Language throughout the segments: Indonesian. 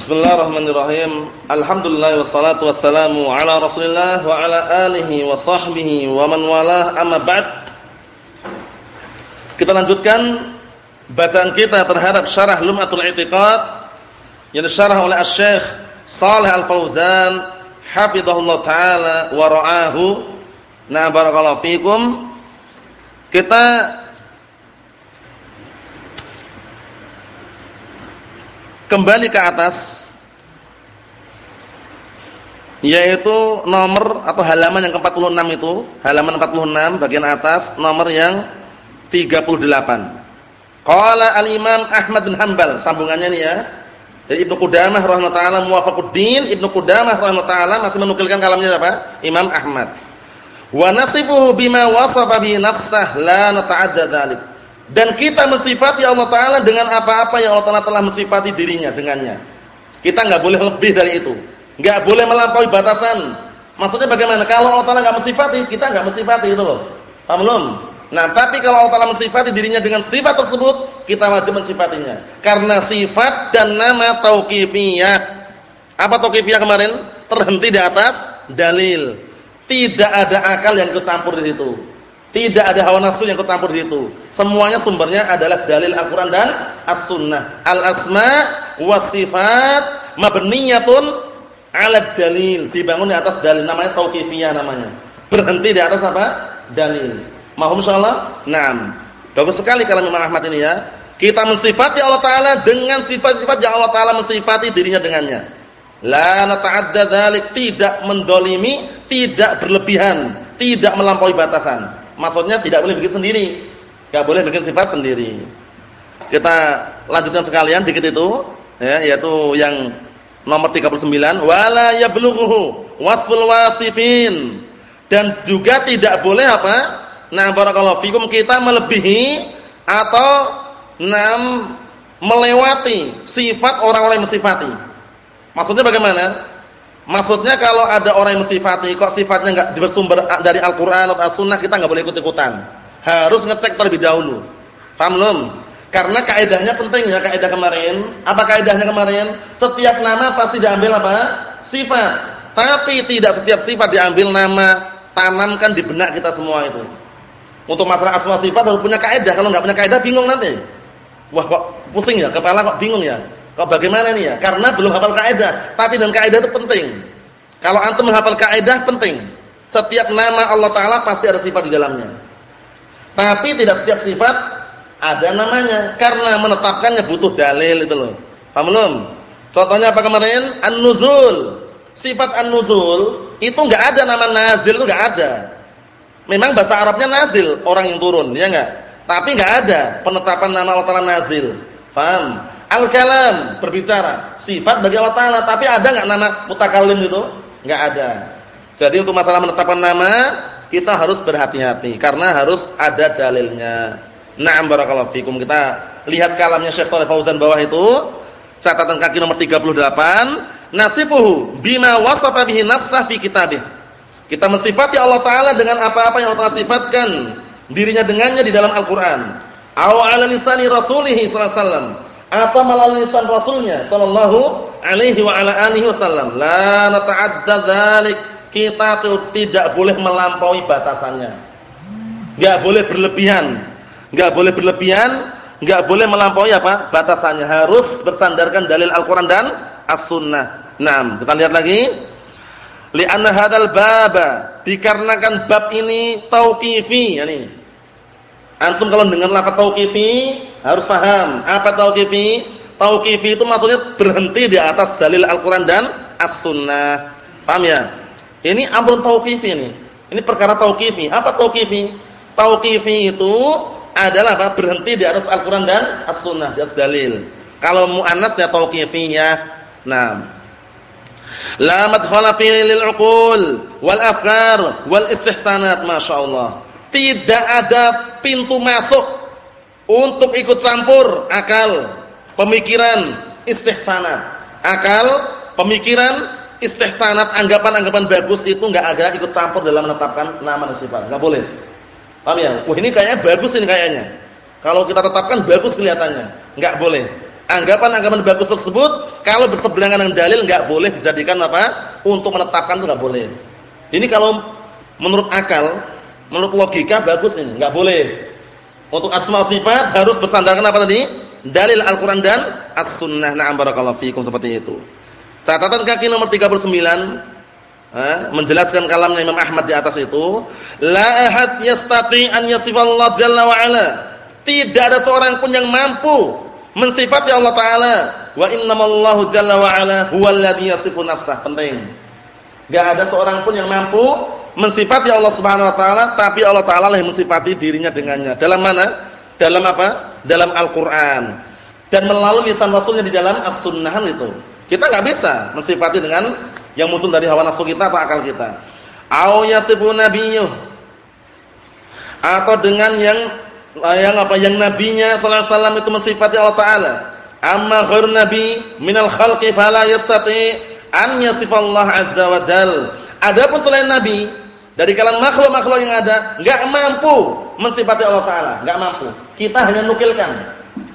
Bismillahirrahmanirrahim. Alhamdulillah wassalatu wassalamu ala Rasulillah wa ala alihi wa sahbihi wa man walah amma ba'd. Kita lanjutkan bacaan kita terhadap syarah Lum'atul I'tiqad yang disyarah oleh Asy-Syaikh Shalih Al-Fauzan hafizahullah taala wa ra'ahu. Na barakallahu fikum. Kita kembali ke atas yaitu nomor atau halaman yang ke-46 itu, halaman 46 bagian atas nomor yang 38. Qala al-Imam Ahmad bin Hanbal, sambungannya nih ya. Jadi Ibnu Qudamah rahimahullah taala Muwafaquddin Ibnu Qudamah rahimahullah taala masih menukilkan kalamnya apa? Imam Ahmad. Wa nasifuhu bima wasafa bi nafsah la nata'adda dzalik. Dan kita mensifati Allah Taala dengan apa-apa yang Allah Taala telah mensifati dirinya dengannya. Kita nggak boleh lebih dari itu. Nggak boleh melampaui batasan. Maksudnya bagaimana? Kalau Allah Taala nggak mensifati, kita nggak mensifati itu loh. Paham belum? Nah, tapi kalau Allah Taala mensifati dirinya dengan sifat tersebut, kita wajib mensifatinya. Karena sifat dan nama tauqifiyah. Apa tauqifiyah kemarin? Terhenti di atas dalil. Tidak ada akal yang ikut campur di situ. Tidak ada hawa nafsu yang ketampur di situ. Semuanya sumbernya adalah dalil Al-Qur'an dan As-Sunnah. Al-asma was sifat mabniyatun 'ala dalil, dibangun di atas dalil namanya tauqifiyah namanya. Berhenti di atas apa? Dalil. Mahum insyaallah? Naam. Bagus sekali kalau Imam Ahmad ini ya. Kita mensifati Allah taala dengan sifat-sifat yang Allah taala mensifati dirinya dengannya. La nata'adda dzalik, tidak mendolimi, tidak berlebihan, tidak melampaui batasan. Maksudnya tidak boleh bikin sendiri. Enggak boleh bikin sifat sendiri. Kita lanjutkan sekalian dikit itu, ya, yaitu yang nomor 39, wala yablughu wasful wasifin. Dan juga tidak boleh apa? Nah, barakallahu fikum kita melebihi atau nam melewati sifat orang-orang yang mensifati. Maksudnya bagaimana? Maksudnya kalau ada orang yang mensifati kok sifatnya enggak bersumber dari Al-Qur'an atau As-Sunnah kita enggak boleh ikut-ikutan. Harus ngecek terlebih dahulu. Paham belum? Karena kaidahnya penting ya kaidah kemarin. Apa kaidahnya kemarin? Setiap nama pasti diambil apa? Sifat. Tapi tidak setiap sifat diambil nama, tanamkan di benak kita semua itu. Untuk masalah asma sifat harus punya kaidah. Kalau enggak punya kaidah bingung nanti. Wah kok pusing ya, kepala kok bingung ya. Kok bagaimana nih ya? Karena belum hafal kaidah, tapi dan kaidah itu penting. Kalau antum menghafal kaidah penting. Setiap nama Allah taala pasti ada sifat di dalamnya. Tapi tidak setiap sifat ada namanya karena menetapkannya butuh dalil itu loh. Paham belum? Contohnya apa kemarin? An-nuzul. Sifat an-nuzul itu enggak ada nama nazil itu enggak ada. Memang bahasa Arabnya nazil, orang yang turun, ya enggak? Tapi enggak ada penetapan nama Allah taala nazil. Paham? Al-kalam, berbicara, sifat bagi Allah taala, tapi ada enggak nama mutakallim itu? Enggak ada. Jadi untuk masalah menetapkan nama, kita harus berhati-hati karena harus ada dalilnya. Na'am barakallahu fikum. Kita lihat kalamnya Syekh Shalih Fauzan bawah itu, catatan kaki nomor 38, nasifuhu bima wasafa bihi nafsah fi kitabih. Kita mensifati Allah taala dengan apa-apa yang Allah sifatkan dirinya dengannya di dalam Al-Qur'an. Aw 'ala lisani rasulih sallallahu alaihi wasallam atau melalui lisan Rasulnya sallallahu alaihi wa ala alihi wasallam. La nata'adda dzalik. Kita tidak boleh melampaui batasannya. Enggak boleh berlebihan. Enggak boleh berlebihan, enggak boleh melampaui apa? batasannya. Harus bersandarkan dalil Al-Qur'an dan As-Sunnah. Naam, kita lihat lagi. Li'anna hadzal baba dikarenakan bab ini tauqifi, yani Antum kalau dengar lafaz tauqifi harus paham apa tauqifi? Tauqifi itu maksudnya berhenti di atas dalil Al-Qur'an dan As-Sunnah. Paham ya? Ini amrun tauqifi ini. Ini perkara tauqifi. Apa tauqifi? Tauqifi itu adalah apa? Berhenti di atas Al-Qur'an dan As-Sunnah, di atas dalil. Kalau muannas ya tauqifiyah. Nah, la madkhala fi lil uqul wal afkar wal istihsanat masyaallah tidak ada pintu masuk untuk ikut campur akal, pemikiran, istihsanat. Akal, pemikiran, istihsanat, anggapan-anggapan bagus itu enggak ada ikut campur dalam menetapkan nama dan sifat. Enggak boleh. Paham ya? Wah, ini kayaknya bagus ini kayaknya. Kalau kita tetapkan bagus kelihatannya. Enggak boleh. Anggapan-anggapan bagus tersebut kalau berseberangan dengan dalil enggak boleh dijadikan apa? Untuk menetapkan itu enggak boleh. Ini kalau menurut akal, menurut logika bagus ini, enggak boleh. Untuk asma sifat harus bersandarkan apa tadi? Dalil Al-Qur'an dan As-Sunnah. Na'am barakallahu fikum seperti itu. Catatan kaki nomor 39 eh, menjelaskan kalamnya Imam Ahmad di atas itu, la ahad yastati an yasifallahu jalla wa ala. Tidak ada seorang pun yang mampu mensifati Allah taala wa innamallahu jalla wa ala huwallazi yasifu nafsah penting enggak ada seorang pun yang mampu mensifati Allah Subhanahu wa taala tapi Allah taala lah yang mensifati dirinya dengannya. Dalam mana? Dalam apa? Dalam Al-Qur'an. Dan melalui lisan Rasulnya di dalam As-Sunnahan itu. Kita enggak bisa mensifati dengan yang muncul dari hawa nafsu kita atau akal kita. Au yasifu nabiyyu atau dengan yang yang apa? Yang nabinya sallallahu alaihi wasallam itu mensifati Allah taala. Amma ghair nabi minal khalqi fala yastati an yasifallah azza wa jal. Adapun selain nabi dari kalangan makhluk-makhluk yang ada enggak mampu mensifati Allah taala enggak mampu kita hanya nukilkan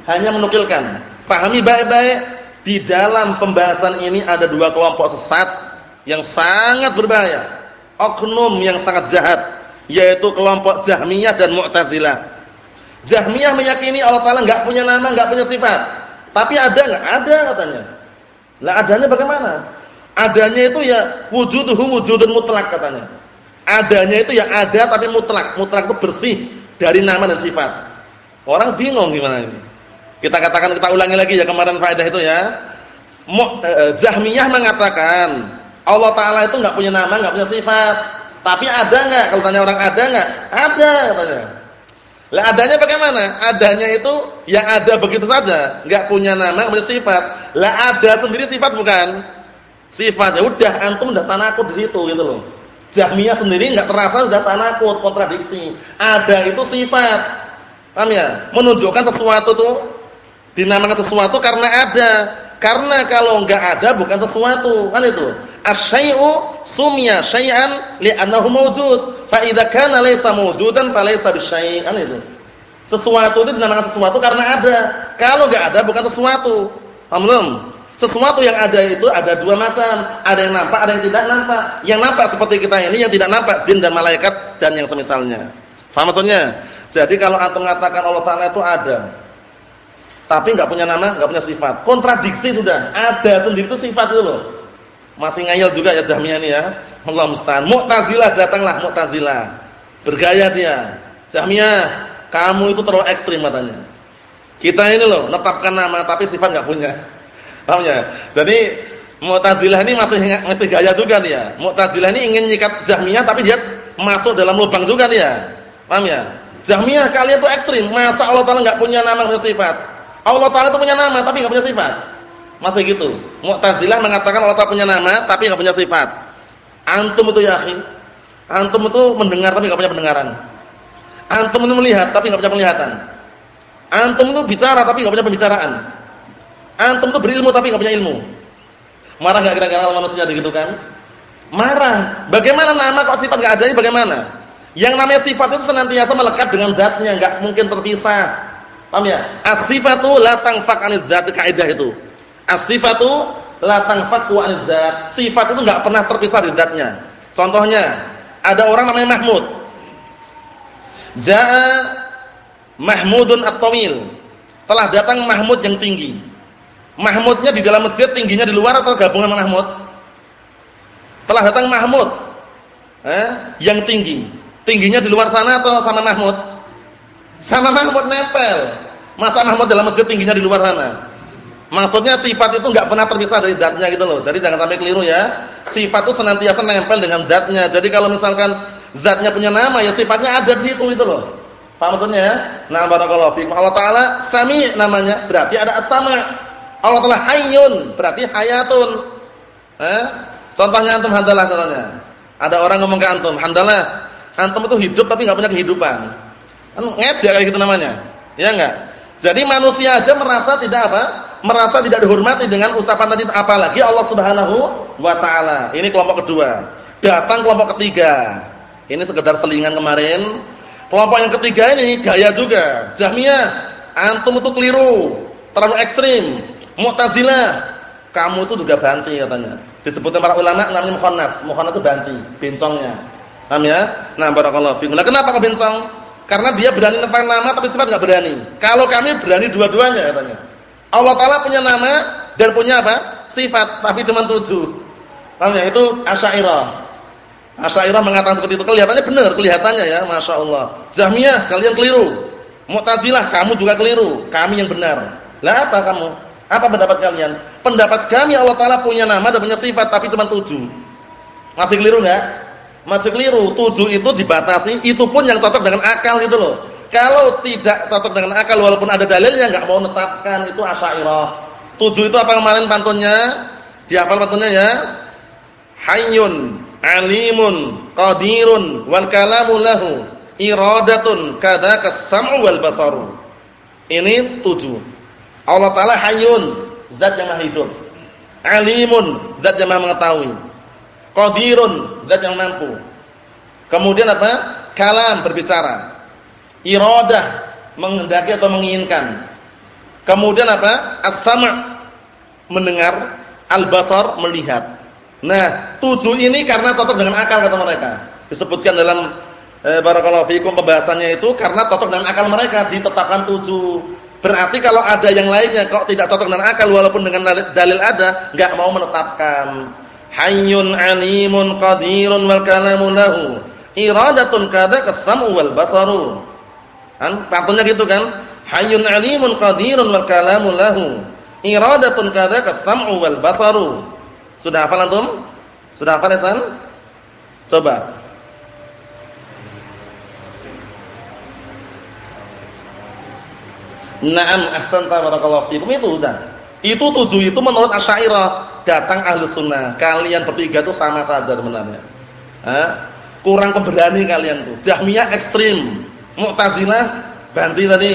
hanya menukilkan pahami baik-baik di dalam pembahasan ini ada dua kelompok sesat yang sangat berbahaya oknum yang sangat jahat yaitu kelompok Jahmiyah dan Mu'tazilah Jahmiyah meyakini Allah Taala enggak punya nama, enggak punya sifat. Tapi ada enggak? Ada katanya. Lah adanya bagaimana? Adanya itu ya wujuduhu wujudun mutlak katanya. Adanya itu ya ada tapi mutlak. Mutlak itu bersih dari nama dan sifat. Orang bingung gimana ini. Kita katakan kita ulangi lagi ya kemarin faedah itu ya. Jahmiyah mengatakan Allah Taala itu enggak punya nama, enggak punya sifat. Tapi ada enggak? Kalau tanya orang ada enggak? Ada katanya. Lah adanya bagaimana? Adanya itu yang ada begitu saja, enggak punya nama, punya sifat. Lah ada sendiri sifat bukan? Sifat. Ya udah antum udah tanakut di situ gitu loh. Jahmiyah sendiri enggak terasa udah tanakut, kontradiksi. Ada itu sifat. Paham ya? Menunjukkan sesuatu tuh dinamakan sesuatu karena ada. Karena kalau enggak ada bukan sesuatu, kan itu. Asy-syai'u sumya syai'an li'annahu mawjud. Fa idza kana laysa mawjudan fa laysa bisyai'. Kan itu. Sesuatu itu dinamakan sesuatu karena ada. Kalau enggak ada bukan sesuatu. Paham belum? Sesuatu yang ada itu ada dua macam, ada yang nampak, ada yang tidak nampak. Yang nampak seperti kita ini, yang tidak nampak jin dan malaikat dan yang semisalnya. Faham maksudnya? Jadi kalau antum mengatakan Allah Taala itu ada, tapi enggak punya nama, enggak punya sifat, kontradiksi sudah. Ada sendiri itu sifat itu loh. Masih ngayal juga ya Jahmiyah ini ya. Allah musta'an. Mu'tazilah datanglah Mu'tazilah. Bergaya dia. Jahmiyah, kamu itu terlalu ekstrim katanya. Kita ini loh netapkan nama tapi sifat enggak punya. Paham ya? Jadi Mu'tazilah ini masih masih gaya juga dia. Mu'tazilah ini ingin nyikat Jahmiyah tapi dia masuk dalam lubang juga dia. Paham ya? Jahmiyah kalian tuh ekstrim. Masa Allah Taala enggak punya nama punya sifat? Allah Taala itu punya nama tapi enggak punya sifat. Masih gitu. Mu'tazilah mengatakan Allah Taala punya nama tapi enggak punya sifat. Antum itu ya, akhi. Antum itu mendengar tapi enggak punya pendengaran. Antum itu melihat tapi enggak punya penglihatan. Antum itu bicara tapi enggak punya pembicaraan. Antum itu berilmu tapi enggak punya ilmu. Marah enggak kira-kira manusia begitu kan? Marah. Bagaimana nama kok sifat enggak ada ini bagaimana? Yang namanya sifat itu senantiasa melekat dengan zatnya, enggak mungkin terpisah. Paham ya? As-sifatu la tanfak 'anil dzat kaidah itu. As-sifatu la tanfaku 'anil dzat. Sifat itu enggak pernah terpisah dari zatnya. Contohnya, ada orang namanya Mahmud. Jaa Mahmudun At-Tamil. Telah datang Mahmud yang tinggi. Mahmudnya di dalam masjid tingginya di luar atau gabungan Mahmud? Telah datang Mahmud. Eh, yang tinggi. Tingginya di luar sana atau sama Mahmud? Sama Mahmud nempel. Masa Mahmud dalam masjid tingginya di luar sana? Maksudnya sifat itu enggak pernah terpisah dari zatnya gitu loh. Jadi jangan sampai keliru ya. Sifat itu senantiasa nempel dengan zatnya. Jadi kalau misalkan zatnya punya nama ya sifatnya ada di situ gitu loh. Paham maksudnya ya? Nah, barakallahu. Allah taala Sami namanya, berarti ada as-sama'. Allah taala Hayyun, berarti hayatun. Eh? Contohnya antum handalah contohnya. Ada orang ngomong ke antum, "Handalah, antum itu hidup tapi enggak punya kehidupan." Kan ngejek kayak gitu namanya. Ya enggak? Jadi manusia aja merasa tidak apa? Merasa tidak dihormati dengan ucapan tadi apalagi Allah Subhanahu wa taala. Ini kelompok kedua. Datang kelompok ketiga. Ini sekedar selingan kemarin. Kelompok yang ketiga ini gaya juga. Jahmiyah, antum itu keliru. terlalu ekstrim. Mu'tazilah, kamu itu juga bansi katanya. Disebutkan para ulama namanya mukhannas. Mukhannas itu bansi, bencongnya. Paham ya? Nah, barakallahu fiikum. Nah, kenapa kok bencong? Karena dia berani nepang nama tapi sifat enggak berani. Kalau kami berani dua-duanya katanya. Allah taala punya nama dan punya apa? Sifat, tapi cuma tujuh. Paham ya? Itu Asy'ariyah. Asy'ariyah mengatakan seperti itu. Kelihatannya benar, kelihatannya ya, Masya Allah. Jahmiyah, kalian keliru. Mu'tazilah, kamu juga keliru. Kami yang benar. Lah apa kamu? Apa pendapat kalian? Pendapat kami Allah Taala punya nama dan punya sifat, tapi cuma tujuh. Masih keliru enggak? Masih keliru. Tujuh itu dibatasi, itu pun yang cocok dengan akal gitu loh. Kalau tidak cocok dengan akal walaupun ada dalilnya enggak mau menetapkan itu asy'ariyah. Tujuh itu apa kemarin pantunnya? Dihafal pantunnya ya? Hayyun, alimun, qadirun, wal kalamu lahu, iradatun kadza kas-sam'u wal basaru. Ini tujuh. Allah taala hayyun, zat yang maha hidup. Alimun, zat yang maha mengetahui. Qadirun, zat yang mampu. Kemudian apa? Kalam berbicara. Iradah menghendaki atau menginginkan. Kemudian apa? As-sam' mendengar, al-basar melihat. Nah, tujuh ini karena cocok dengan akal kata mereka. Disebutkan dalam eh, barakallahu fikum pembahasannya itu karena cocok dengan akal mereka ditetapkan tujuh. Berarti kalau ada yang lainnya kok tidak cocok dengan akal walaupun dengan dalil ada, enggak mau menetapkan. Hayyun alimun qadirun wal kalamu lahu. Iradatun kadza kasamu wal basaru. Kan patungnya gitu kan? Hayyun alimun qadirun wal kalamu lahu. Iradatun kadza kasamu wal basaru. Sudah hafal antum? Sudah hafal Hasan? Coba. Naam ahsanta barakallahu fikum itu sudah. Itu tujuh itu menurut Asy'ariyah datang ahlu sunnah. Kalian bertiga itu sama saja sebenarnya. Hah? Kurang pemberani kalian tuh. Jahmiyah ekstrim, Mu'tazilah banzi tadi.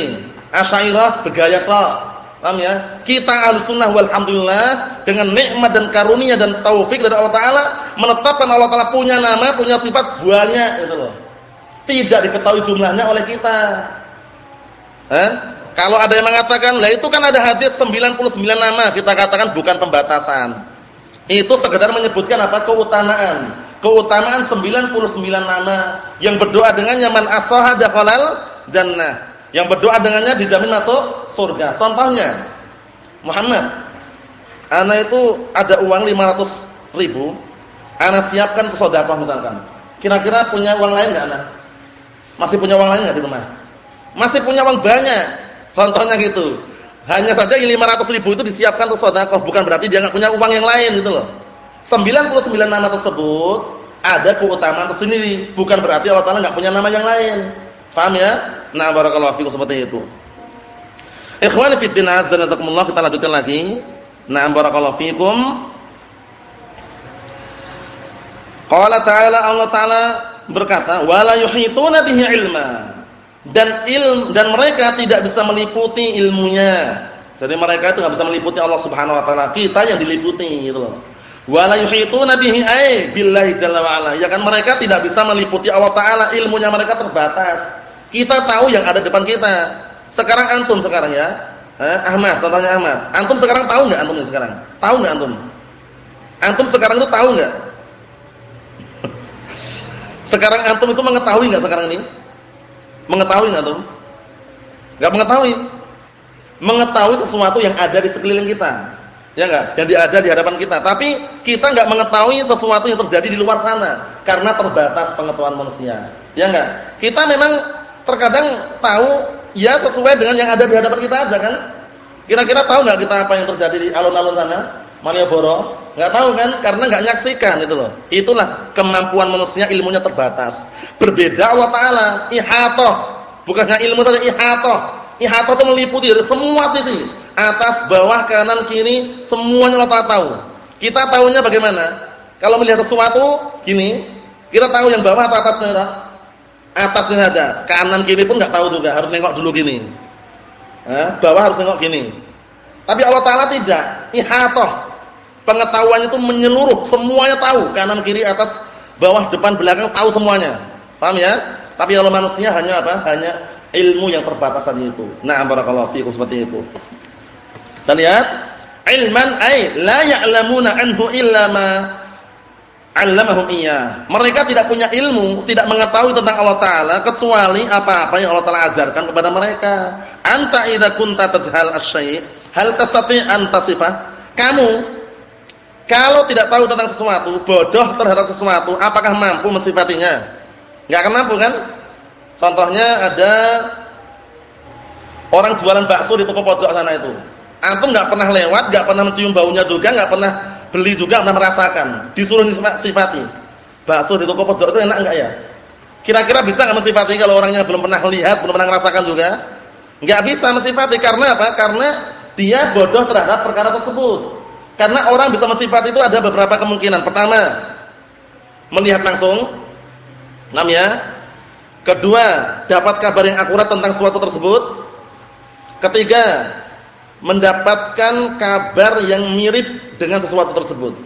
Asy'ariyah bergaya tok. Paham ya? Kita ahlu sunnah walhamdulillah dengan nikmat dan karunia dan taufik dari Allah Taala menetapkan Allah Taala punya nama, punya sifat banyak gitu loh. Tidak diketahui jumlahnya oleh kita. Hah? Kalau ada yang mengatakan, lah itu kan ada hadis 99 nama, kita katakan bukan pembatasan. Itu sekedar menyebutkan apa? keutamaan. Keutamaan 99 nama yang berdoa dengannya man asaha dakhalal jannah. Yang berdoa dengannya dijamin masuk surga. Contohnya, Muhammad, ana itu ada uang 500 ribu, ana siapkan ke sedekah misalkan. Kira-kira punya uang lain enggak ana? Masih punya uang lain enggak di rumah? Masih punya uang banyak Contohnya gitu. Hanya saja 500 ribu itu disiapkan untuk sedekah, bukan berarti dia enggak punya uang yang lain gitu loh. 99 nama tersebut ada keutamaan tersendiri, bukan berarti Allah Taala enggak punya nama yang lain. Faham ya? Nah, barakallahu fikum seperti itu. Ikhwani fi azza wa kita lanjutkan lagi. Nah, barakallahu fikum. Qala ta'ala Allah Ta'ala berkata, "Wala yuhituna bihi ilma." Dan ilm dan mereka tidak bisa meliputi ilmunya. Jadi mereka itu enggak bisa meliputi Allah Subhanahu wa taala. Kita yang diliputi gitu loh. Wala yuhituna bihi ay billahi jalla. Ya kan mereka tidak bisa meliputi Allah taala, ilmunya mereka terbatas. Kita tahu yang ada depan kita. Sekarang antum sekarang ya. Eh, Ahmad, contohnya Ahmad. Antum sekarang tahu enggak antum sekarang? Tahu enggak antum? Antum sekarang itu tahu enggak? sekarang antum itu mengetahui enggak sekarang ini? Mengetahui enggak tuh? Enggak mengetahui. Mengetahui sesuatu yang ada di sekeliling kita. Ya enggak? Yang ada di hadapan kita. Tapi kita enggak mengetahui sesuatu yang terjadi di luar sana karena terbatas pengetahuan manusia. Ya enggak? Kita memang terkadang tahu ya sesuai dengan yang ada di hadapan kita aja kan? Kira-kira tahu enggak kita apa yang terjadi di alun-alun sana? Malioboro? Enggak tahu kan? Karena enggak nyaksikan itu loh. Itulah kemampuan manusia ilmunya terbatas. Berbeda Allah taala, ihata. Bukan hanya ilmu saja ihata. Ihata itu meliputi dari semua sisi, atas, bawah, kanan, kiri, semuanya Allah taala tahu. Kita tahunya bagaimana? Kalau melihat sesuatu gini, kita tahu yang bawah atau atasnya Atasnya saja. Kanan kiri pun enggak tahu juga, harus nengok dulu gini. Eh, bawah harus nengok gini. Tapi Allah taala tidak, ihata Pengetahuannya itu menyeluruh, semuanya tahu, kanan kiri atas bawah depan belakang tahu semuanya. Paham ya? Tapi kalau manusia hanya apa? Hanya ilmu yang terbatas tadi itu. Nah, barakallahu fiikum seperti itu. Dan lihat, ilman ay la ya'lamuna anhu illa ma 'allamahum iya. Mereka tidak punya ilmu, tidak mengetahui tentang Allah taala kecuali apa-apa yang Allah taala ajarkan kepada mereka. Anta idza kunta tajhal asy hal tastati' an tasifah? Kamu kalau tidak tahu tentang sesuatu, bodoh terhadap sesuatu, apakah mampu mensifatinya? Enggak akan mampu kan? Contohnya ada orang jualan bakso di toko pojok sana itu. Antum enggak pernah lewat, enggak pernah mencium baunya juga, enggak pernah beli juga pernah merasakan, disuruh sifati. Bakso di toko pojok itu enak enggak ya? Kira-kira bisa enggak mensifati kalau orangnya belum pernah lihat, belum pernah merasakan juga? Enggak bisa mensifati karena apa? Karena dia bodoh terhadap perkara tersebut. Karena orang bisa mensifati itu ada beberapa kemungkinan. Pertama, melihat langsung. Namanya. Kedua, dapat kabar yang akurat tentang sesuatu tersebut. Ketiga, mendapatkan kabar yang mirip dengan sesuatu tersebut.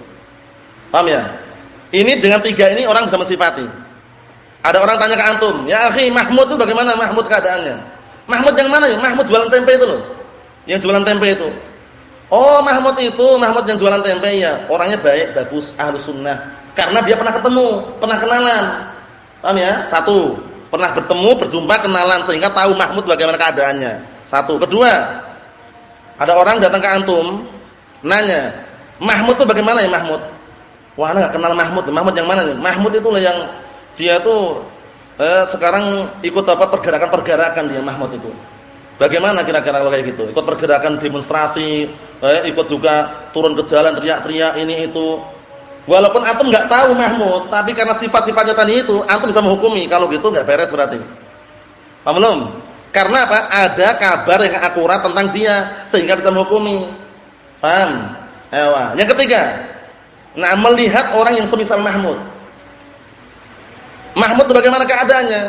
Paham ya? Ini dengan tiga ini orang bisa mensifati. Ada orang tanya ke antum, "Ya akhi, Mahmud itu bagaimana Mahmud keadaannya?" Mahmud yang mana ya? Mahmud jualan tempe itu loh. Yang jualan tempe itu. Oh, Mahmud itu, Mahmud yang jualan tempe ya. Orangnya baik, bagus, ahlu sunnah. Karena dia pernah ketemu, pernah kenalan. Paham ya? Satu, pernah bertemu, berjumpa, kenalan sehingga tahu Mahmud bagaimana keadaannya. Satu. Kedua, ada orang datang ke antum, nanya, Mahmud itu bagaimana ya Mahmud? Wah, anda enggak kenal Mahmud. Mahmud yang mana nih? Mahmud itu yang dia tuh eh, sekarang ikut apa pergerakan-pergerakan dia Mahmud itu. Bagaimana kira-kira kalau kayak gitu? Ikut pergerakan demonstrasi, eh, ikut juga turun ke jalan teriak-teriak ini itu. Walaupun antum nggak tahu Mahmud, tapi karena sifat-sifatnya tadi itu, antum bisa menghukumi. Kalau gitu nggak beres berarti. Paham? Karena apa? Ada kabar yang akurat tentang dia sehingga bisa menghukumi. Paham? Ewa. Yang ketiga, nah melihat orang yang semisal Mahmud. Mahmud bagaimana keadaannya?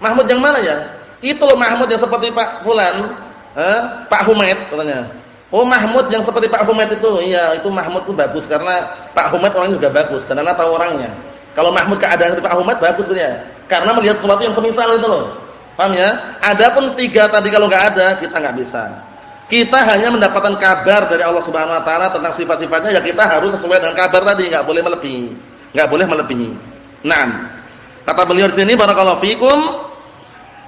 Mahmud yang mana ya? Itu loh Mahmud yang seperti Pak Fulan, eh? Pak Humaid katanya. Oh Mahmud yang seperti Pak Humaid itu, iya itu Mahmud itu bagus karena Pak Humaid orangnya juga bagus anak tahu orangnya. Kalau Mahmud keadaan seperti Pak Humaid bagus dia, karena melihat sesuatu yang semisal itu loh. Paham ya? Adapun tiga tadi kalau nggak ada kita nggak bisa. Kita hanya mendapatkan kabar dari Allah Subhanahu Wa Taala tentang sifat-sifatnya ya kita harus sesuai dengan kabar tadi, nggak boleh melebihi, nggak boleh melebihi. Nah, kata beliau di sini barakallahu fikum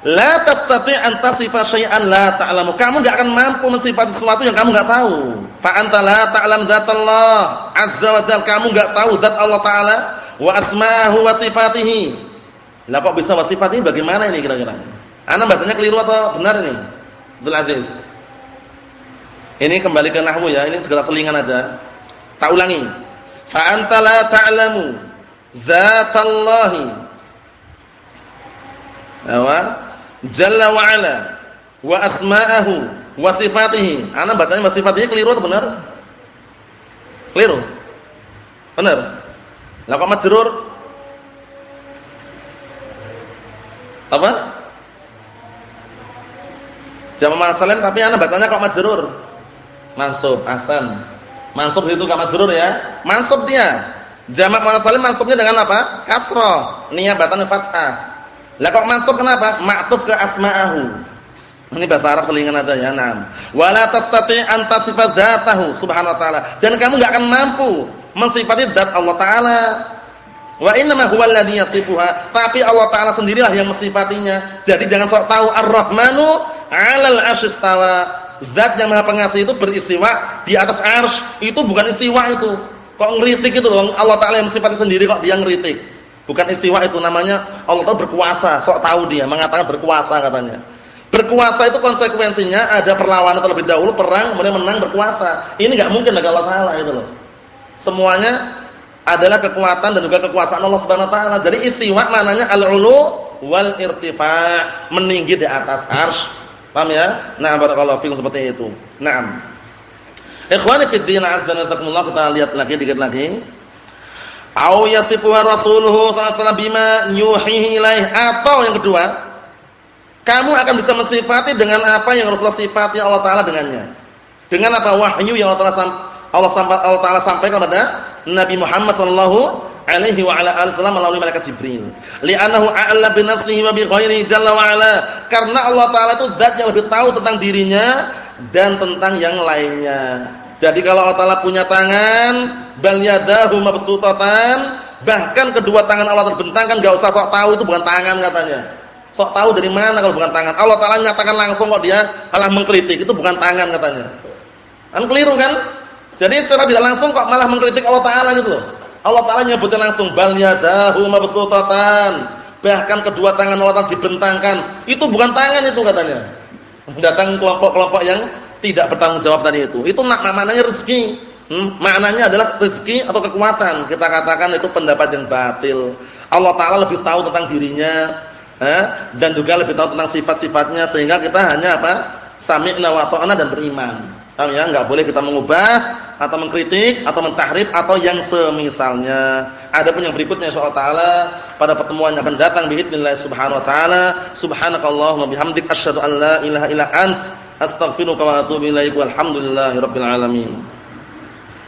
La tastati' an tasifa syai'an la ta'lamu. Kamu enggak akan mampu mensifati sesuatu yang kamu enggak tahu. Fa anta la ta'lam dzatallah azza wa jalla. Kamu enggak tahu zat Allah taala wa asma'ahu wa sifatihi. Lah kok bisa wa sifatihi bagaimana ini kira-kira? Ana bacanya keliru atau benar ini? Abdul Aziz. Ini kembali ke nahwu ya, ini segala selingan aja. Tak ulangi. Fa anta la ta'lamu dzatallahi. Apa? Jalla wa ala wa asma'ahu wa sifatihi. Ana bacanya wa sifatihi keliru atau benar? Keliru. Benar. Lah kok majrur? Apa? Jamak masalan tapi ana bacanya kok majrur. Mansub, ahsan. Mansub itu kok majrur ya? Mansub dia. Jamak masalan mansubnya dengan apa? Kasrah. Niyabatnya fathah. Lah kok masuk kenapa? Ma'tuf ke asma'ahu. Ini bahasa Arab selingan aja ya. Naam. Wala tastati' an tasifat dzatahu subhanahu wa ta'ala. Dan kamu enggak akan mampu mensifati zat Allah taala. Wa innama huwa alladhi yasifuha. Tapi Allah taala sendirilah yang mensifatinya. Jadi jangan sok tahu Ar-Rahmanu 'alal 'arsy istawa. Zat yang Maha Pengasih itu beristiwa di atas arsy. Itu bukan istiwa itu. Kok ngeritik itu loh. Allah taala yang mensifati sendiri kok dia ngeritik. Bukan istiwa itu namanya Allah Taala berkuasa, sok tahu dia mengatakan berkuasa katanya. Berkuasa itu konsekuensinya ada perlawanan terlebih dahulu, perang kemudian menang berkuasa. Ini enggak mungkin bagi Allah Taala itu loh. Semuanya adalah kekuatan dan juga kekuasaan Allah Subhanahu wa taala. Jadi istiwa maknanya al-ulu wal irtifa', meninggi di atas arsy. Paham ya? Nah, barakallahu fikum seperti itu. Naam. Ikhwani fid din azza wa jalla kita lihat lagi dikit lagi. Au yasifuha rasuluhu sallallahu bima yuhihi ilaih atau yang kedua kamu akan bisa mensifati dengan apa yang Rasulullah sifati Allah taala dengannya. Dengan apa wahyu yang Allah taala Allah, Allah taala sampaikan kepada Nabi Muhammad sallallahu alaihi wa ala alihi wasallam melalui malaikat Jibril. Li'annahu a'la bi nafsihi wa bi ghairihi jalla wa ala. Karena Allah taala itu zat yang lebih tahu tentang dirinya dan tentang yang lainnya. Jadi kalau Allah Taala punya tangan, bal yadahu mabsutatan, bahkan kedua tangan Allah terbentangkan enggak usah sok tahu itu bukan tangan katanya. Sok tahu dari mana kalau bukan tangan. Allah Taala nyatakan langsung kok dia malah mengkritik, itu bukan tangan katanya. Kan keliru kan? Jadi secara tidak langsung kok malah mengkritik Allah Taala gitu loh. Allah Taala nyebutnya langsung bal yadahu mabsutatan. Bahkan kedua tangan Allah Taala dibentangkan. Itu bukan tangan itu katanya. Datang kelompok-kelompok yang tidak bertanggung jawab tadi itu. Itu maknanya rezeki. Hmm? Maknanya adalah rezeki atau kekuatan. Kita katakan itu pendapat yang batil. Allah Taala lebih tahu tentang dirinya eh? dan juga lebih tahu tentang sifat-sifatnya sehingga kita hanya apa? Sami'na wa ta'ana dan beriman. Paham ya? Enggak boleh kita mengubah atau mengkritik atau mentahrif atau yang semisalnya. Adapun yang berikutnya insyaallah taala pada pertemuan yang akan datang biidznillah subhanahu wa taala. Subhanakallahumma bihamdik asyhadu an la ilaha illa ans. astaghfiruka wa atubu ilaik. Alamin.